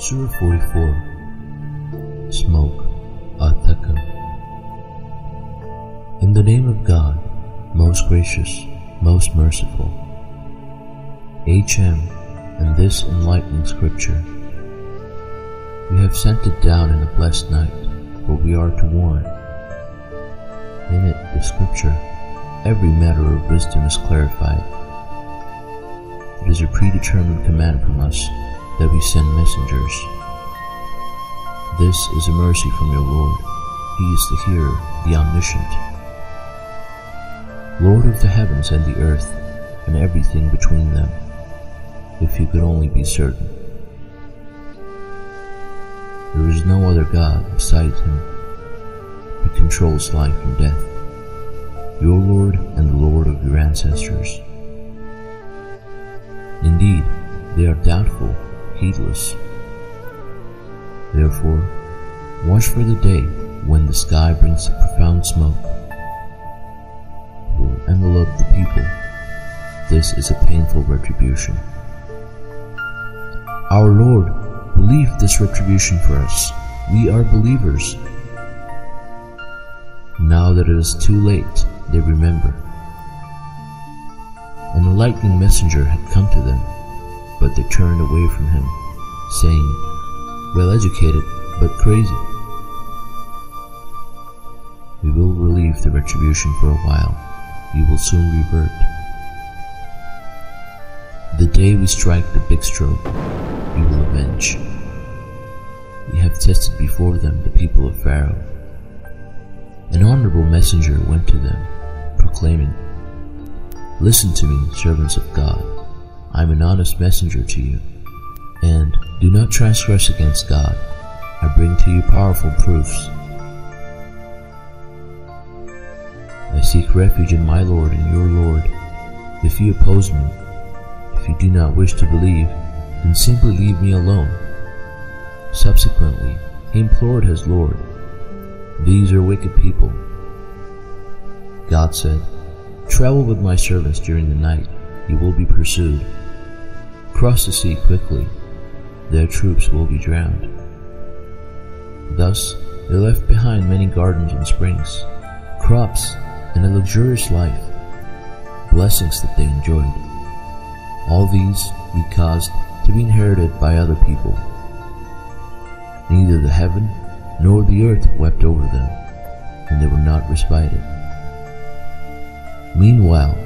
Surah 44 Smoke Athaka In the name of God, most gracious, most merciful. HM and this enlightening scripture. We have sent it down in a blessed night, for we are to warn. In it, the scripture, every matter of wisdom is clarified. It is a predetermined command from us that we send messengers. This is a mercy from your Lord. He is the hearer, the omniscient. Lord of the heavens and the earth, and everything between them, if you could only be certain. There is no other God besides Him. He controls life and death, your Lord and the Lord of your ancestors. Indeed, they are doubtful, heedless. Therefore, watch for the day when the sky brings a profound smoke. It will envelope the people. This is a painful retribution. Our Lord, believe this retribution for us. We are believers. Now that it is too late, they remember. And the lightning messenger had come to them, but they turned away from him, saying, Well educated, but crazy. We will relieve the retribution for a while. You will soon revert. The day we strike the big stroke, we will avenge. We have tested before them the people of Pharaoh. An honorable messenger went to them, proclaiming, Listen to me, servants of God. I am an honest messenger to you. And do not transgress against God. I bring to you powerful proofs. I seek refuge in my Lord and your Lord. If you oppose me, if you do not wish to believe, then simply leave me alone. Subsequently, he implored his Lord, These are wicked people. God said, Travel with my servants during the night, you will be pursued. Cross the sea quickly, their troops will be drowned. Thus, they left behind many gardens and springs, crops, and a luxurious life, blessings that they enjoyed. All these we caused to be inherited by other people. Neither the heaven nor the earth wept over them, and they were not respited. Meanwhile,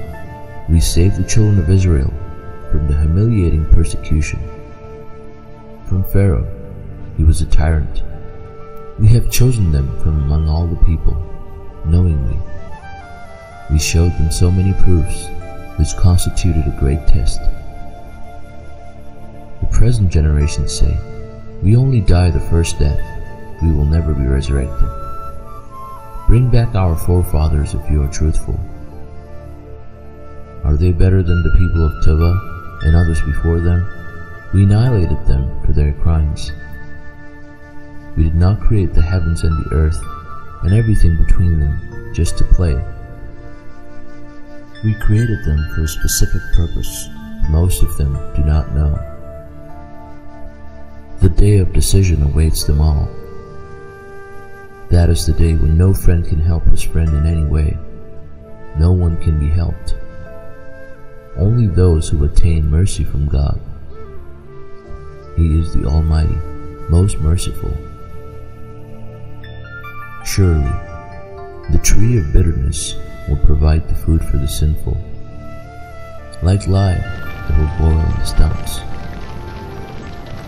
we saved the children of Israel from the humiliating persecution. From Pharaoh, he was a tyrant. We have chosen them from among all the people, knowingly. We showed them so many proofs, which constituted a great test. The present generations say, We only die the first death, we will never be resurrected. Bring back our forefathers if you are truthful. Are they better than the people of Tubba and others before them? We annihilated them for their crimes. We did not create the heavens and the earth and everything between them just to play. We created them for a specific purpose. Most of them do not know. The day of decision awaits them all. That is the day when no friend can help his friend in any way. No one can be helped. Only those who attain mercy from God. He is the Almighty, most merciful. Surely, the tree of bitterness will provide the food for the sinful. Like lye, it will boil in the stumps.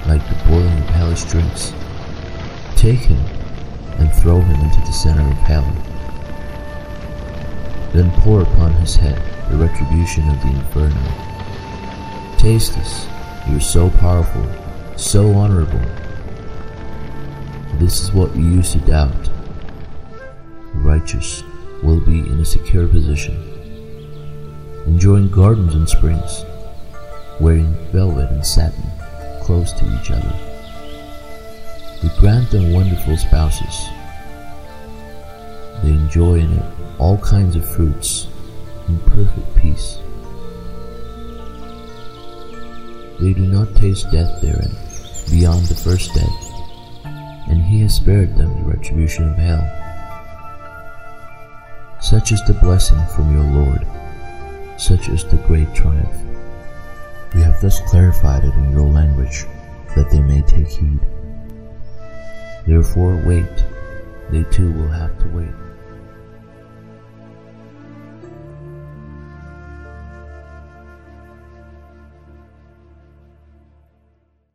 Like the boiling of hellish drinks, take him and throw him into the center of hell. Then pour upon his head the retribution of the inferno. Taste this, you are so powerful, so honorable. This is what you used to doubt. The righteous will be in a secure position, enjoying gardens and springs, wearing velvet and satin close to each other. We grant them wonderful spouses. They enjoy in it all kinds of fruits in perfect peace. They do not taste death therein. beyond the first death, and he has spared them the retribution of hell. Such is the blessing from your Lord, such is the great triumph. We have thus clarified it in your language, that they may take heed. Therefore wait, they too will have to wait.